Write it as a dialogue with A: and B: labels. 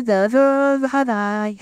A: the